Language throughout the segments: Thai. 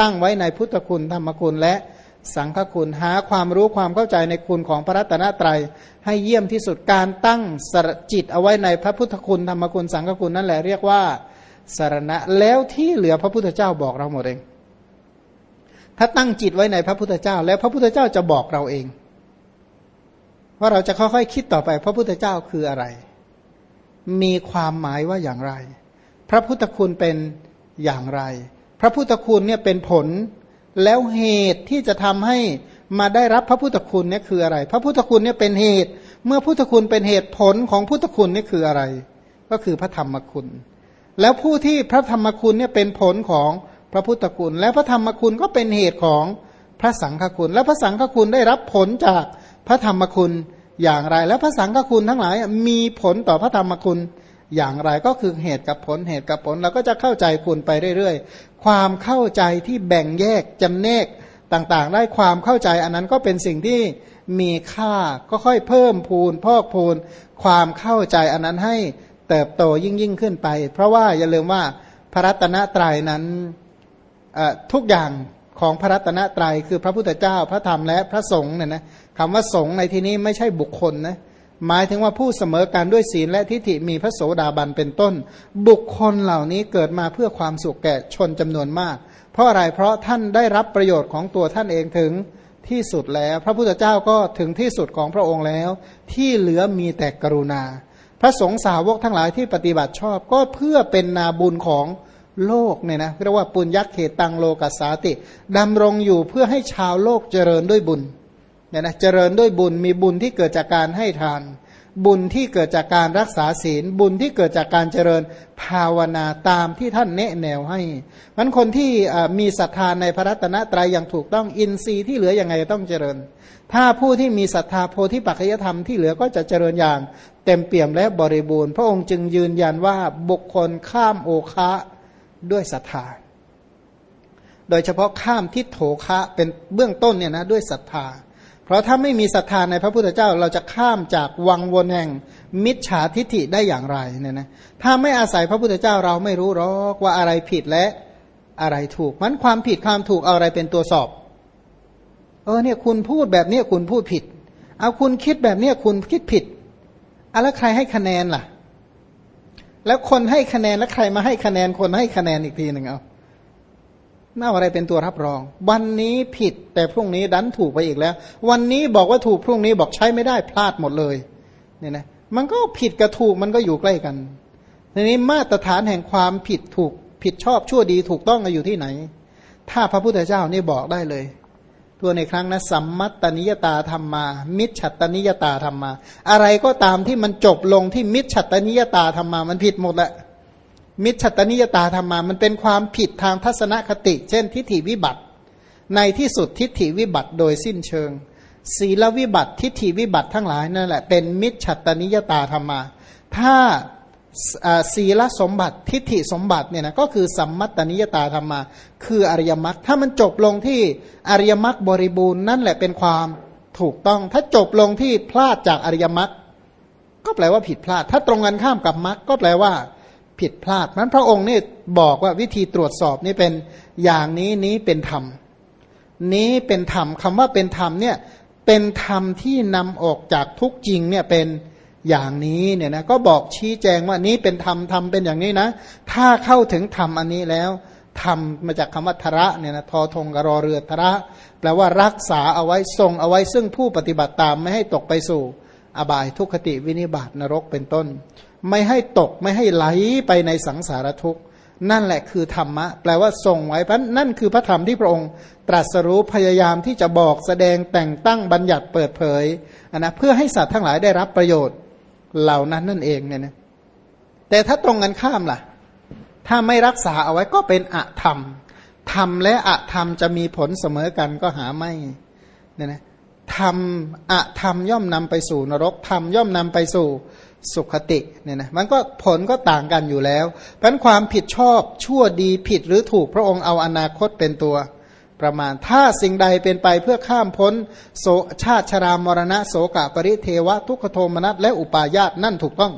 ตั้งไว้ในพุทธคุณธรรมคุณและสังฆคุณหาความรู้ความเข้าใจในคุณของพระรัตนตรัย ให้เยี่ยมที่สุดการตั้งสจิตเอาไว้ในพระพุทธคุณธรรมคุณสังฆคุณนั่นแหละเรียกว่าสารณะแล้วที่เหลือพระพุทธเจ้าบอกเราหมดเอง ถ้าตั้งจิตไว้ในพระพุทธเจ้า แล้วพระพุทธเจ้าจะบอกเราเองว่าเราจะค่อยๆคิดต่อไป พระพุทธเจ้าคืออะไร มีความหมายว่าอย่างไร พระพุทธคุณเป็นอย่างไร ระพุทธคุณเนี่ยเป็นผล แล้วเหตุที่จะทำให้มาได้รับพระพุทธคุณเนี่ยคืออะไร พระพุทธคุณเนี่ยเป็นเหตุ เมื่อพุทธคุณเป็นเหตุผลของพุทธคุณนี่คืออะไร ก็คือพระธรรมคุณ แล้วผู้ที่พระธรรมคุณเนี่ยเป็นผลของพระพุทธคุณ และพระธรรมคุณก็เป็นเหตุของพระสังฆคุณ และพระสังฆคุณได้รับผลจากพระธรรมคุณอย่างไร และพระสังฆคุณทั้งหลายมีผลต่อพระธรรมคุณ อย่างไรก็คือเหตุกับผลเหตุกับผลเราก็จะเข้าใจคุณไปเรื่อยๆ ความเข้าใจที่แบ่งแยกจำแนกต่างๆ ได้ความเข้าใจอันนั้นก็เป็นสิ่งที่มีค่าก็ค่อยเพิ่มพูนพอกพูนความเข้าใจอันนั้นให้เติบโตยิ่งยิ่งขึ้นไป เพราะว่าอย่าลืมว่าพระรัตนตรัยนั้นทุกอย่างของพระรัตนตรัยคือพระพุทธเจ้าพระธรรมและพระสงฆ์เนี่ยนะคำว่าสงฆ์ในที่นี้ไม่ใช่บุคคลนะ หมายถึงว่าผู้เสมอการด้วยศีลและทิฏฐิมีพระโสดาบันเป็นต้น บุคคลเหล่านี้เกิดมาเพื่อความสุขแก่ชนจำนวนมาก เพราะอะไรเพราะท่านได้รับประโยชน์ของตัวท่านเองถึงที่สุดแล้ว พระพุทธเจ้าก็ถึงที่สุดของพระองค์แล้ว ที่เหลือมีแต่กรุณา พระสงฆ์สาวกทั้งหลายที่ปฏิบัติชอบก็เพื่อเป็นนาบุญของโลกเนี่ยนะเรียกว่าปุญญเขตังโลกัสสาติดำรงอยู่เพื่อให้ชาวโลกเจริญด้วยบุญ เนี่ยนะเจริญด้วยบุญมีบุญที่เกิดจากการให้ทาน บุญที่เกิดจากการรักษาศีล บุญที่เกิดจากการเจริญภาวนาตามที่ท่านแนะแนวให้มันคนที่มีศรัทธาในพระรัตนตรัยอย่างถูกต้องอินทรีย์ที่เหลืออยังไงต้องเจริญ ถ้าผู้ที่มีศรัทธาโพธิปัจจยธรรมที่เหลือก็จะเจริญอย่างเต็มเปี่ยมและบริบูรณ์ พระองค์จึงยืนยันว่าบุคคลข้ามโอคะด้วยศรัทธาโดยเฉพาะข้ามทิฏโถคะเป็นเบื้องต้นเนี่ยนะด้วยศรัทธา เพราะถ้าไม่มีศรัทธาในพระพุทธเจ้าเราจะข้ามจากวังวนแห่งมิจฉาทิฏฐิได้อย่างไรเนี่ยนะถ้าไม่อาศัยพระพุทธเจ้าเราไม่รู้หรอกว่าอะไรผิดและอะไรถูกมันความผิดความถูกเอาอะไรเป็นตัวสอบ เออเนี่ยคุณพูดแบบนี้คุณพูดผิด เอาคุณคิดแบบนี้คุณคิดผิดอะแล้วใครให้คะแนนล่ะ แล้วคนให้คะแนนแล้วใครมาให้คะแนนคนให้คะแนนอีกทีหนึ่งเอา น่าอะไรเป็นตัวรับรอง วันนี้ผิดแต่พรุ่งนี้ดันถูกไปอีกแล้ว วันนี้บอกว่าถูกพรุ่งนี้บอกใช้ไม่ได้พลาดหมดเลยเนี่ยนะมันก็ผิดกับถูกมันก็อยู่ใกล้กันทีนี้มาตรฐานแห่งความผิดถูกผิดชอบชั่วดีถูกต้องอยู่ที่ไหน ถ้าพระพุทธเจ้านี่บอกได้เลย ตัวในครั้งนะสัมมัตตนิยตาธรรมมา มิจฉัตตนิยตาธรรมมา อะไรก็ตามที่มันจบลงที่มิจฉัตตนิยตาธรรมมา มันผิดหมดแหละ มิจฉตนิยตาธรรมา มันเป็นความผิดทางทัศนคติ เช่น ทิฏฐิวิบัติ ในที่สุดทิฏฐิวิบัติโดยสิ้นเชิง ศีลวิบัติทิฏฐิวิบัติทั้งหลายนั่นแหละเป็นมิจฉตนิยตาธรรมา ถ้าศีลสมบัติทิฏฐิสมบัติเนี่ยนะก็คือสัมมัตตนิยตาธรรมา คืออริยมรรคถ้ามันจบลงที่อริยมรรคบริบูรณ์นั่นแหละเป็นความถูกต้อง ถ้าจบลงที่พลาดจากอริยมรรคก็แปลว่าผิดพลาด ถ้าตรงกันข้ามกับมรรคก็แปลว่า ผิดพลาดนั้นพระองค์นี่บอกว่าวิธีตรวจสอบนี่เป็นอย่างนี้นี้เป็นธรรม นี้เป็นธรรมคำว่าเป็นธรรมเนี่ยเป็นธรรมที่นำออกจากทุกจริงเนี่ยเป็นอย่างนี้เนี่ยนะก็บอกชี้แจงว่านี้เป็นธรรมธรรมเป็นอย่างนี้นะ ถ้าเข้าถึงธรรมอันนี้แล้วธรรมมาจากคำว่าทระเนี่ยนะทอทงกรอเรือทระแปลว่ารักษาเอาไว้ทรงเอาไว้ซึ่งผู้ปฏิบัติตามไม่ให้ตกไปสู่ อบายทุกขติวินิบาตนรกเป็นต้น ไม่ให้ตกไม่ให้ไหลไปในสังสารทุกข์นั่นแหละคือธรรมะ แปลว่าทรงไว้พราะนั่นคือพระธรรมที่พระองค์ ตรัสรู้พยายามที่จะบอกแสดงแต่งตั้งบัญญัติเปิดเผยนนะเพื่อให้สัตว์ทั้งหลายได้รับประโยชน์เหล่านั้นนั่นเองเนี่ยนะแต่ถ้าตรงกันข้ามล่ะ ถ้าไม่รักษาเอาไว้ก็เป็นอะธรรมธรรมและอะธรรมจะมีผลเสมอกันก็หาไม่เนี่ยนะธรรมอะธรรมย่อมนำไปสู่นรกธรรมย่อมนำไปสู่ สุขติเนี่ยนะมันก็ผลก็ต่างกันอยู่แล้วเพราะความผิดชอบชั่วดีผิดหรือถูกพระองค์เอาอนาคตเป็นตัวประมาณ ถ้าสิ่งใดเป็นไปเพื่อข้ามพ้นโสชาติชรามรณะโสกะปริเทวะ ทุกขโทมนัสและอุปาญาตนั่นถูกต้อง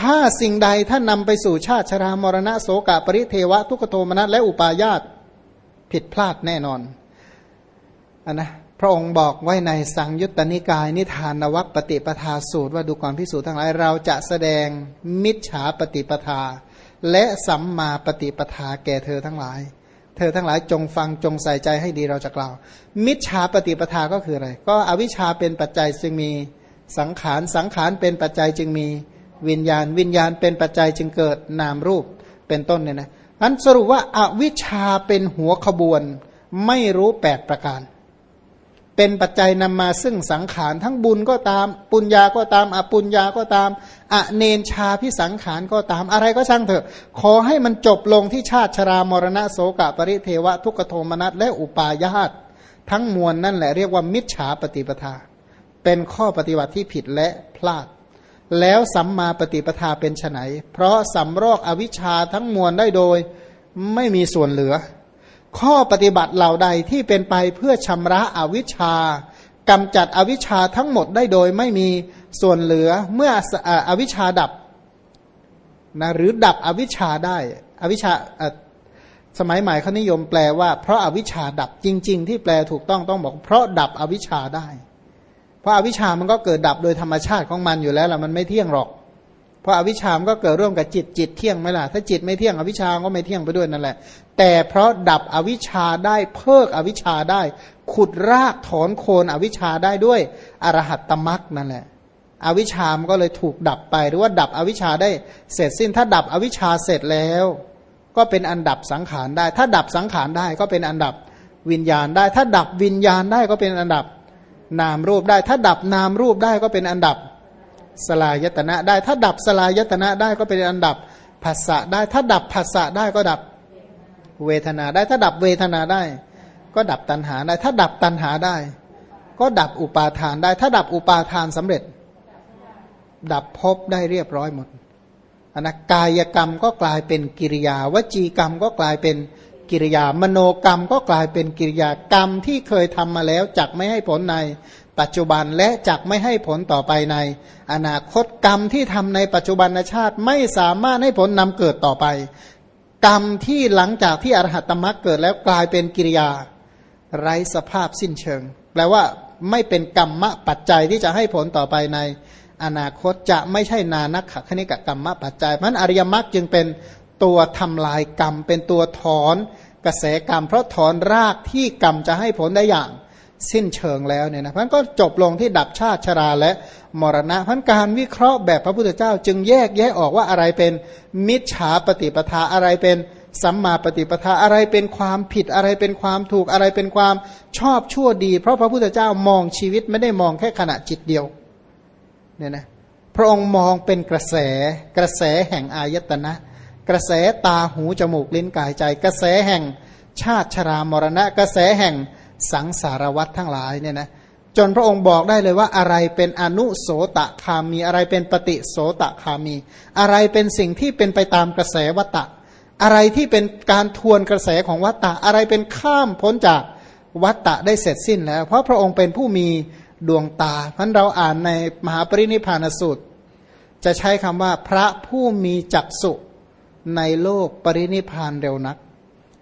ถ้าสิ่งใดท่านนำไปสู่ชาติชรามรณะโสกะปริเทวะ ทุกขโทมนัสและอุปาญาตผิดพลาดแน่นอนอนนะ พระองค์บอกไว้ในสังยุตตนิกายนิทานวัคปฏิปทาสูตรว่าดูก่อนพิสูจน์ทั้งหลายเราจะแสดงมิจฉาปฏิปทา และสัมมาปฏิปทาแก่เธอทั้งหลาย เธอทั้งหลายจงฟังจงใส่ใจให้ดีเราจะกล่าว มิจฉาปฏิปทาก็คืออะไร ก็อวิชชาเป็นปัจจัยจึงมีสังขารสังขารเป็นปัจจัยจึงมีวิญญาณ วิญญาณเป็นปัจจัยจึงเกิดนามรูปเป็นต้นเนี่ยนะอันสรุปว่าอาวิชชาเป็นหัวขบวนไม่รู้แปดประการ เป็นปัจจัยนำมาซึ่งสังขารทั้งบุญก็ตาม ปุญญาก็ตามอปุญญาก็ตามอเนนชาพิสังขารก็ตามอะไรก็ช่างเถอะ ขอให้มันจบลงที่ชาติชรามรณะโสกะปริเทวะทุกโทมนัสและอุปาญาตทั้งมวลนั่นแหละเรียกว่ามิจฉาปฏิปทา เป็นข้อปฏิบัติที่ผิดและพลาด แล้วสัมมาปฏิปทาเป็นไนเพราะสำรอกอวิชชาทั้งมวลได้โดยไม่มีส่วนเหลือ ข้อปฏิบัติเหล่าใดที่เป็นไปเพื่อชำระอวิชชากำจัดอวิชชาทั้งหมดได้โดยไม่มีส่วนเหลือเมื่ออวิชชาดับนะหรือดับอวิชชาได้ อวิชชาสมัยใหม่เขานิยมแปลว่าเพราะอาวิชชาดับจริง ๆ ที่แปลถูกต้องต้องบอก เพราะดับอวิชชาได้ เพราะอาวิชชามันก็เกิดดับโดยธรรมชาติของมันอยู่แล้วล่ะมันไม่เที่ยงหรอก ราะอวิชามก็เกิดร่วมกับจิตจิตเที่ยงไหมล่ะ ถ้าจิตไม่เที่ยงอวิชาก็ไม่เที่ยงไปด้วยนั่นแหละ แต่เพราะดับอวิชาได้เพิกอวิชาได้ ขุดรากถอนโคนอวิชาได้ด้วยอรหัตตมรักนั่นแหละ อวิชามก็เลยถูกดับไป หรือว่าดับอวิชาได้เสร็จสิ้น ถ้าดับอวิชาเสร็จแล้ว ก็เป็นอันดับสังขารได้ ถ้าดับสังขารได้ก็เป็นอันดับวิญญาณได้ ถ้าดับวิญญาณได้ก็เป็นอันดับนามรูปได้ ถ้าดับนามรูปได้ก็เป็นอันดับ สลายตนะได้ ถ้าดับสลายตนะได้ก็เป็นอันดับภาษะได้ ถ้าดับภาษะได้ก็ดับเวทนาได้ ถ้าดับเวทนาได้ ก็ดับตัณหาได้ ถ้าดับตัณหาได้ ก็ดับอุปาทานได้ ถ้าดับอุปาทานสำเร็จ ดับภพได้เรียบร้อยหมดอนะกายกรรมก็กลายเป็นกิริยาวจีกรรมก็กลายเป็นกิริยามโนกรรมก็กลายเป็นกิริยากรรมที่เคยทำมาแล้วจักไม่ให้ผลใน ปัจจุบันและจักไม่ให้ผลต่อไปใน อนาคตกรรมที่ทำในปัจจุบันชาติไม่สามารถให้ผลนำเกิดต่อไป กรรมที่หลังจากที่อรหัตตมรรคเกิดแล้วกลายเป็นกิริยา ไร้สภาพสิ้นเชิง แปลว่าไม่เป็นกรรมะปัจจัยที่จะให้ผลต่อไปในอนาคตจะไม่ใช่นานักขะคณิกกรรมะปัจจัยเพราะอริยมรรคจึงเป็นตัวทำลายกรรม เป็นตัวถอนกระแสกรรม เพราะถอนรากที่กรรมจะให้ผลได้อย่าง สิ้นเชิงแล้วเนี่ยนะพันก็จบลงที่ดับชาติชราและมรณะพันการวิเคราะห์แบบพระพุทธเจ้า จึงแยกแยะออกว่าอะไรเป็นมิจฉาปฏิปทาอะไรเป็นสัมมาปฏิปทาอะไรเป็นความผิดอะไรเป็นความถูกอะไรเป็นความชอบชั่วดี เพราะพระพุทธเจ้ามองชีวิตไม่ได้มองแค่ขณะจิตเดียวเนี่ยนะพระองค์มองเป็นกระแสกระแสแห่งอายตนะ กระแสตาหูจมูกลิ้นกายใจ กระแสแห่งชาติชรามรณะ กระแสแห่ง สังสารวัตทั้งหลายเนี่ยนะจนพระองค์บอกได้เลยว่าอะไรเป็นอนุโสตคามีอะไรเป็นปฏิโสตคามี อะไรเป็นสิ่งที่เป็นไปตามกระแสวัตตะ อะไรที่เป็นการทวนกระแสของวัตตะ อะไรเป็นข้ามพ้นจากวัตตะได้เสร็จสิ้นแล้ว เพราะพระองค์เป็นผู้มีดวงตาพันเราอ่านในมหาปรินิพานสูตร จะใช้คำว่าพระผู้มีจักสุในโลกปรินิพานเร็วนัก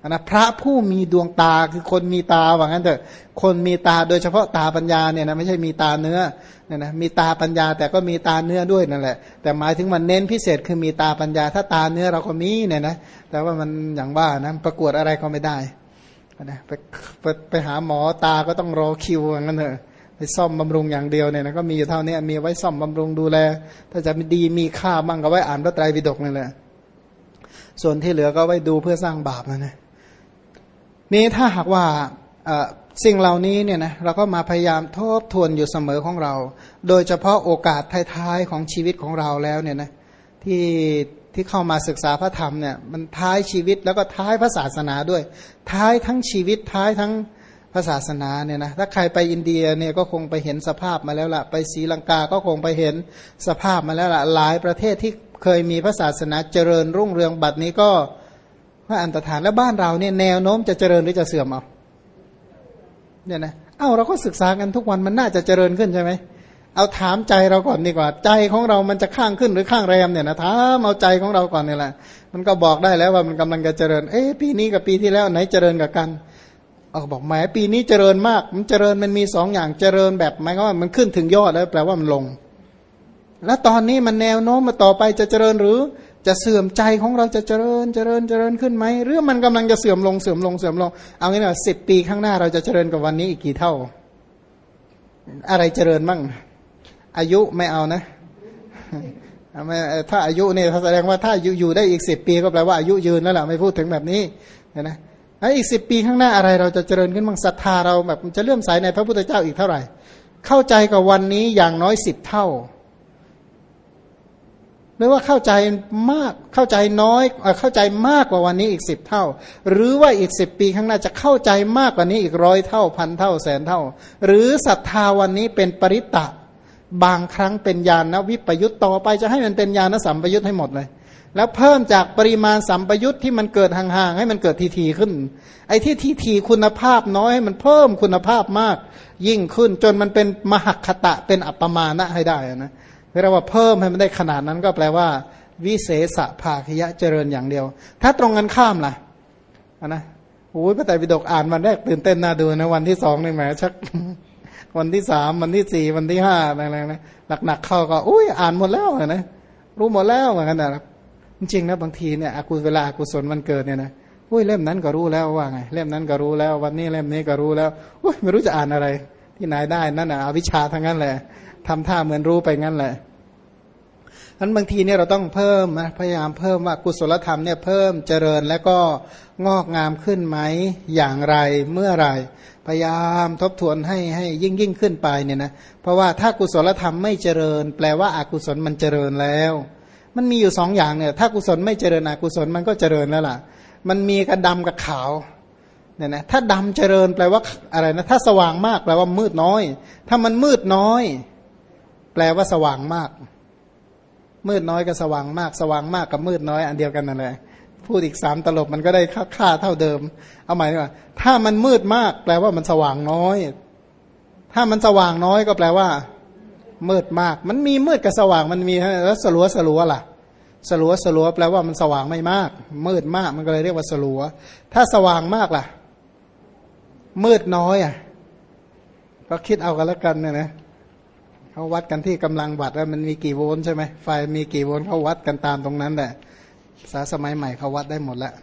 นะพระผู้มีดวงตาคือคนมีตาว่างั้นเถอะ คนมีตาโดยเฉพาะตาปัญญาเนี่ยนะไม่ใช่มีตาเนื้อเนี่ยนะมีตาปัญญาแต่ก็มีตาเนื้อด้วยนั่นแหละ แต่หมายถึงมันเน้นพิเศษคือมีตาปัญญา ถ้าตาเนื้อเราก็มีเนี่ยนะแต่ว่ามันอย่างว่านะประกวดอะไรก็ไม่ได้นะไปไปไปหาหมอตาก็ต้องรอคิวว่างั้นเถอะไปซ่อมบำรุงอย่างเดียวเนี่ยนะก็มีอยู่เท่านี้มีไว้ซ่อมบำรุงดูแล ถ้าจะดีมีค่ามั่งก็ไว้อ่านพระไตรปิฎกนี่นแหละส่วนที่เหลือก็ไว้ดูเพื่อสร้างบาปนะนะ นี้ถ้าหากว่าสิ่งเหล่านี้เนี่ยนะเราก็มาพยายามทบทวนอยู่เสมอของเรา โดยเฉพาะโอกาสท้ายๆของชีวิตของเราแล้วเนี่ยนะที่ที่เข้ามาศึกษาพระธรรมเนี่ยมันท้ายชีวิตแล้วก็ท้ายพระศาสนาด้วย ท้ายทั้งชีวิตท้ายทั้งพระศาสนาเนี่ยนะถ้าใครไปอินเดียเนี่ยก็คงไปเห็นสภาพมาแล้วละไปศรีลังกาก็คงไปเห็นสภาพมาแล้วละหลายประเทศที่เคยมีพระศาสนาเจริญรุ่งเรืองบัดนี้ก็ พระอันตรธานแล้วบ้านเราเนี่ยแนวโน้มจะเจริญหรือจะเสื่อมเอาเนี่ยนะเอ้าเราก็ศึกษากันทุกวันมันน่าจะเจริญขึ้นใช่ไหมเอาถามใจเราก่อนดีกว่า ใจของเรามันจะข้างขึ้นหรือข้างแรมเนี่ยนะถามเอาใจของเราก่อนเนี่ยแหละมันก็บอกได้แล้วว่ามันกำลังจะเจริญ เอ๊ะปีนี้กับปีที่แล้วไหนเจริญกับกันเอาบอกแหมปีนี้เจริญมาก มันเจริญมันมีสองอย่างเจริญแบบหมายว่ามันขึ้นถึงยอดแล้วแปลว่ามันลง แล้วตอนนี้มันแนวโน้มมาต่อไปจะเจริญหรือ จะเสื่อมใจของเราจะเจริญเจริญเจริญขึ้นไหมหรือมันกำลังจะเสื่อมลงเสื่อมลงเสื่อมลง เอางี้นะสิบปีข้างหน้าเราจะเจริญกับวันนี้อีกกี่เท่า อะไรเจริญบ้างอายุไม่เอานะถ้าอายุเนี่ยแสดงว่าถ้าอยู่อยู่ได้อีกสิบปีก็แปลว่าอายุยืนแล้วล่ะไม่พูดถึงแบบนี้นะแล้วอีกสิบปีข้างหน้าอะไรเราจะเจริญขึ้นบ้างศรัทธาเราแบบจะเลื่อมใสในพระพุทธเจ้าอีกเท่าไหร่ เข้าใจกับวันนี้อย่างน้อยสิบเท่า หรือว่าเข้าใจมากเข้าใจน้อยเข้าใจมากกว่าวันนี้อีกสิบเท่า หรือว่าอีกสิบปีข้างหน้าจะเข้าใจมากกว่านี้อีกร้อยเท่าพันเท่าแสนเท่า หรือศรัทธาวันนี้เป็นปริตะบางครั้งเป็นญาณวิปยุตต่อไปจะให้มันเป็นญาณสัมปยุตให้หมดเลย แล้วเพิ่มจากปริมาณสัมปยุตที่มันเกิดห่างๆให้มันเกิดทีๆขึ้น ไอ้ที่ทีๆคุณภาพน้อยให้มันเพิ่มคุณภาพมาก ยิ่งขึ้นจนมันเป็นมหคตะเป็นอัปปมาณะให้ได้นะ เรียกว่าเพิ่มให้มันได้ขนาดนั้นก็แปลว่า วิเศษภาคยะเจริญอย่างเดียว ถ้าตรงกันข้ามล่ะนะโอ้ยพระไตรปิฎกอ่านวันแรกตื่นเต้นน่าดูนะวันที่สองนี่แหมชัก วันที่สามวันที่สี่วันที่ห้าอะไรนะหนักๆเข้าก็อุ้ยอ่านหมดแล้วนะรู้หมดแล้วเหมือนกันนะจริงๆนะบางทีเนี่ยอากุเวลาอากุศลวันเกิดเนี่ยนะอุ้ยเล่มนั้นก็รู้แล้วว่าไงเล่มนั้นก็รู้แล้ว วันนี้เล่มนี้ก็รู้แล้วอุ้ยไม่รู้จะอ่านอะไร ที่ไหนได้นั่นอะอวิชชาทั้งนั้นแหละทำท่าเหมือนรู้ไปงั้นแหละ นั้นบางทีเนี่ยเราต้องเพิ่มนะพยายามเพิ่มว่ากุศลธรรมเนี่ยเพิ่มเจริญแล้วก็งอกงามขึ้นไหมอย่างไรเมื่อไรพยายามทบทวนให้ให้ยิ่งยิ่งขึ้นไปเนี่ยนะเพราะว่าถ้ากุศลธรรมไม่เจริญ แปลว่าอากุศลมันเจริญแล้ว มันมีอยู่สองอย่างเนี่ยถ้ากุศลไม่เจริญอกุศลมันก็เจริญแล้วล่ะ มันมีกับดำกับขาวเนี่ยนะถ้าดำเจริญแปลว่าอะไรนะถ้าสว่างมากแปลว่ามืดน้อย ถ้ามันมืดน้อย แปลว่าสว่างมาก มืดน้อยกับสว่างมากสว่างมากกับมืดน้อยอันเดียวกันนั่นแหละพูดอีกสามตลบมันก็ได้ค่าค่าเท่าเดิม เอาหมายว่า ถ้ามันมืดมาก แปลว่ามันสว่างน้อย ถ้ามันสว่างน้อยก็แปลว่า มืดมาก มันมีมืดกับสว่างมันมีแล้วสลัวสลัวล่ะ สลัวสลัวแปลว่ามันสว่างไม่มาก มืดมากมันก็เลยเรียกว่าสลัว ถ้าสว่างมากล่ะ มืดน้อยอะ ก็คิดเอากันแล้วกันเนี่ยนะ เขาวัดกันที่กำลังวัดว่ามันมีกี่โวลต์ใช่ไหมไฟมีกี่โวลต์เขาวัดกันตามตรงนั้นแหละสาสมัยใหม่เขาวัดได้หมดแล้ว